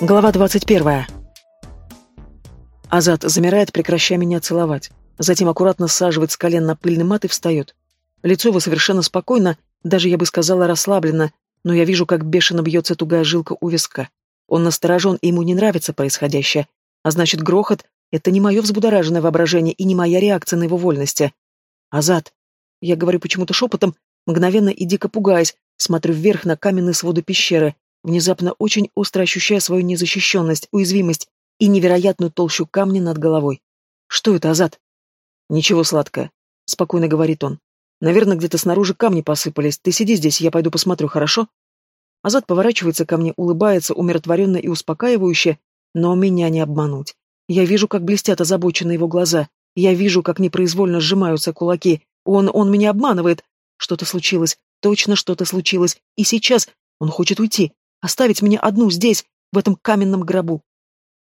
Глава 21. Азат замирает, прекращая меня целовать. Затем аккуратно саживает с колен на пыльный мат и встает. Лицо его совершенно спокойно, даже, я бы сказала, расслаблено, но я вижу, как бешено бьется тугая жилка у виска. Он насторожен, и ему не нравится происходящее. А значит, грохот — это не мое взбудораженное воображение и не моя реакция на его вольности. Азат. Я говорю почему-то шепотом, мгновенно и дико пугаясь, смотрю вверх на каменные своды пещеры, внезапно очень остро ощущая свою незащищенность, уязвимость и невероятную толщу камня над головой. «Что это, Азат?» «Ничего, сладкое», — спокойно говорит он. «Наверное, где-то снаружи камни посыпались. Ты сиди здесь, я пойду посмотрю, хорошо?» Азат поворачивается ко мне, улыбается умиротворенно и успокаивающе, но меня не обмануть. Я вижу, как блестят озабоченные его глаза. Я вижу, как непроизвольно сжимаются кулаки. Он, он меня обманывает. Что-то случилось. Точно что-то случилось. И сейчас он хочет уйти. Оставить меня одну здесь, в этом каменном гробу.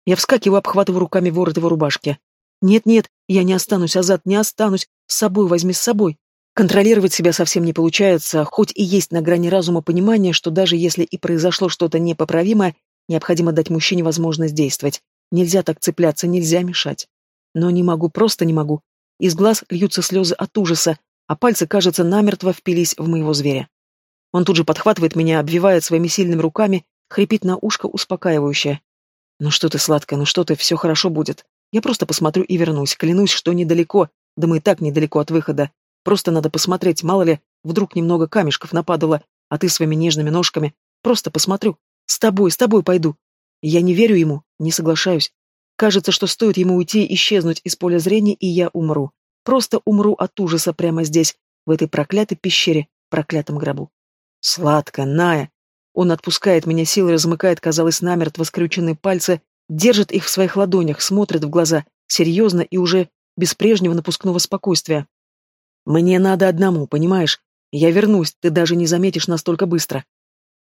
Я вскакиваю, обхватываю руками ворот его рубашки. Нет-нет, я не останусь, Азат, не останусь. С собой возьми с собой. Контролировать себя совсем не получается, хоть и есть на грани разума понимание, что даже если и произошло что-то непоправимое, необходимо дать мужчине возможность действовать. Нельзя так цепляться, нельзя мешать. Но не могу, просто не могу. Из глаз льются слезы от ужаса, а пальцы, кажется, намертво впились в моего зверя. Он тут же подхватывает меня, обвивает своими сильными руками, хрипит на ушко успокаивающе. «Ну что ты, сладкая, ну что ты, все хорошо будет. Я просто посмотрю и вернусь, клянусь, что недалеко, да мы и так недалеко от выхода. Просто надо посмотреть, мало ли, вдруг немного камешков нападало, а ты своими нежными ножками. Просто посмотрю. С тобой, с тобой пойду. Я не верю ему, не соглашаюсь. Кажется, что стоит ему уйти, исчезнуть из поля зрения, и я умру. Просто умру от ужаса прямо здесь, в этой проклятой пещере, проклятом гробу. Сладко, Ная. Он отпускает меня силой, размыкает, казалось, намертво скрюченные пальцы, держит их в своих ладонях, смотрит в глаза, серьезно и уже без прежнего напускного спокойствия. Мне надо одному, понимаешь? Я вернусь, ты даже не заметишь настолько быстро.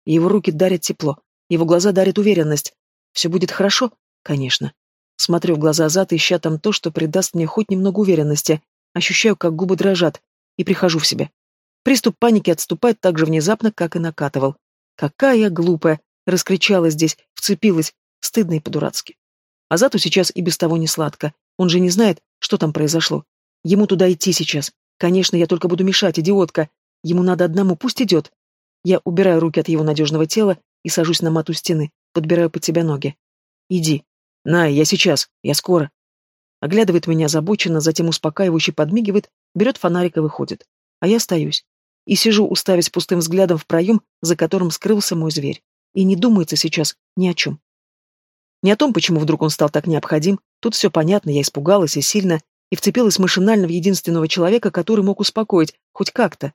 Его руки дарят тепло, его глаза дарят уверенность. Все будет хорошо? Конечно. Смотрю в глаза зад, ища там то, что придаст мне хоть немного уверенности. Ощущаю, как губы дрожат, и прихожу в себя. Приступ паники отступает так же внезапно, как и накатывал. «Какая я глупая!» — раскричалась здесь, вцепилась, стыдно и по-дурацки. Азату сейчас и без того не сладко. Он же не знает, что там произошло. Ему туда идти сейчас. Конечно, я только буду мешать, идиотка. Ему надо одному, пусть идет. Я убираю руки от его надежного тела и сажусь на мату стены, подбираю под себя ноги. Иди. На, я сейчас, я скоро. Оглядывает меня озабоченно, затем успокаивающе подмигивает, берет фонарик и выходит. А я остаюсь и сижу, уставясь пустым взглядом в проем, за которым скрылся мой зверь. И не думается сейчас ни о чем. Не о том, почему вдруг он стал так необходим, тут все понятно, я испугалась и сильно, и вцепилась машинально в единственного человека, который мог успокоить, хоть как-то.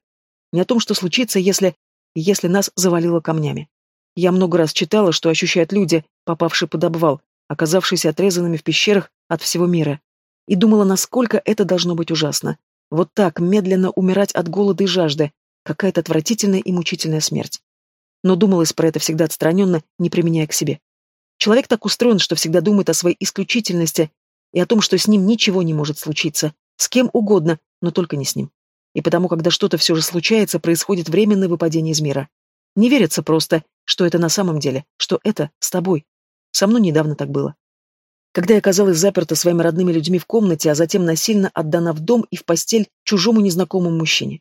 Не о том, что случится, если... если нас завалило камнями. Я много раз читала, что ощущают люди, попавшие под обвал, оказавшиеся отрезанными в пещерах от всего мира. И думала, насколько это должно быть ужасно. Вот так, медленно умирать от голода и жажды. Какая-то отвратительная и мучительная смерть. Но думалось про это всегда отстраненно, не применяя к себе. Человек так устроен, что всегда думает о своей исключительности и о том, что с ним ничего не может случиться. С кем угодно, но только не с ним. И потому, когда что-то все же случается, происходит временное выпадение из мира. Не верится просто, что это на самом деле, что это с тобой. Со мной недавно так было. Когда я оказалась заперта своими родными людьми в комнате, а затем насильно отдана в дом и в постель чужому незнакомому мужчине.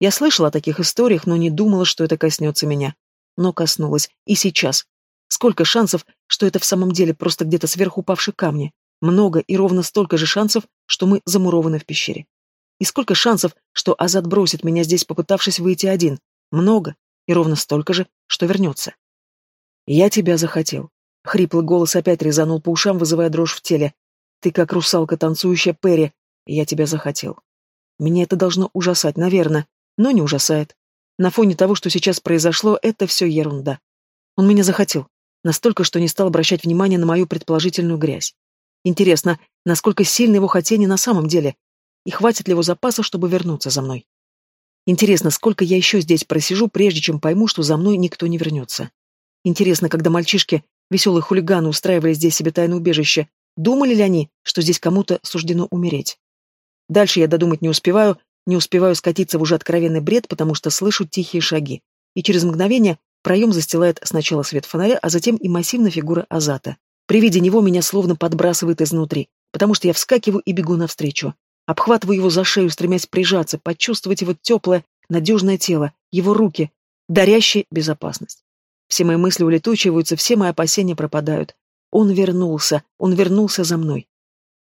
Я слышала о таких историях, но не думала, что это коснется меня. Но коснулась. И сейчас. Сколько шансов, что это в самом деле просто где-то сверху упавшие камни. Много и ровно столько же шансов, что мы замурованы в пещере. И сколько шансов, что Азат бросит меня здесь, попытавшись выйти один. Много. И ровно столько же, что вернется. Я тебя захотел. Хриплый голос опять резанул по ушам, вызывая дрожь в теле. «Ты как русалка, танцующая Перри. Я тебя захотел». Меня это должно ужасать, наверное, но не ужасает. На фоне того, что сейчас произошло, это все ерунда. Он меня захотел. Настолько, что не стал обращать внимания на мою предположительную грязь. Интересно, насколько сильно его хотение на самом деле? И хватит ли его запаса, чтобы вернуться за мной? Интересно, сколько я еще здесь просижу, прежде чем пойму, что за мной никто не вернется. Интересно, когда мальчишки Веселые хулиганы устраивали здесь себе тайное убежище. Думали ли они, что здесь кому-то суждено умереть? Дальше я додумать не успеваю, не успеваю скатиться в уже откровенный бред, потому что слышу тихие шаги. И через мгновение Проем застилает сначала свет фонаря, а затем и массивная фигура Азата. При виде него меня словно подбрасывает изнутри, потому что я вскакиваю и бегу навстречу. Обхватываю его за шею, стремясь прижаться, почувствовать его теплое, надежное тело, его руки, дарящие безопасность. Все мои мысли улетучиваются, все мои опасения пропадают. Он вернулся, он вернулся за мной.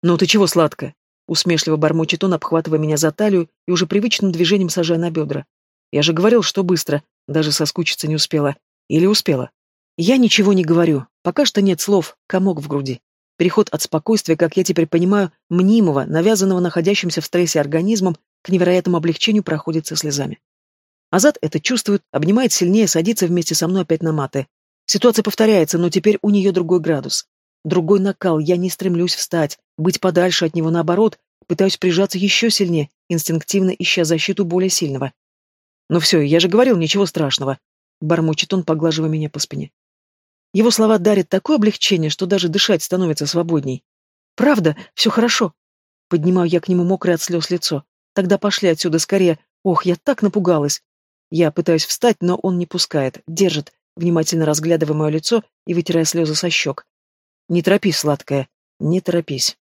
«Ну ты чего, сладкая?» Усмешливо бормочет он, обхватывая меня за талию и уже привычным движением сажая на бедра. Я же говорил, что быстро, даже соскучиться не успела. Или успела? Я ничего не говорю, пока что нет слов, комок в груди. Переход от спокойствия, как я теперь понимаю, мнимого, навязанного находящимся в стрессе организмом, к невероятному облегчению проходит со слезами. Азат это чувствует, обнимает сильнее, садится вместе со мной опять на маты. Ситуация повторяется, но теперь у нее другой градус. Другой накал, я не стремлюсь встать, быть подальше от него, наоборот, пытаюсь прижаться еще сильнее, инстинктивно ища защиту более сильного. «Ну все, я же говорил, ничего страшного», — бормочет он, поглаживая меня по спине. Его слова дарят такое облегчение, что даже дышать становится свободней. «Правда, все хорошо». Поднимаю я к нему мокрое от слез лицо. «Тогда пошли отсюда скорее. Ох, я так напугалась». Я пытаюсь встать, но он не пускает, держит, внимательно разглядывая мое лицо и вытирая слезы со щек. «Не торопись, сладкая, не торопись».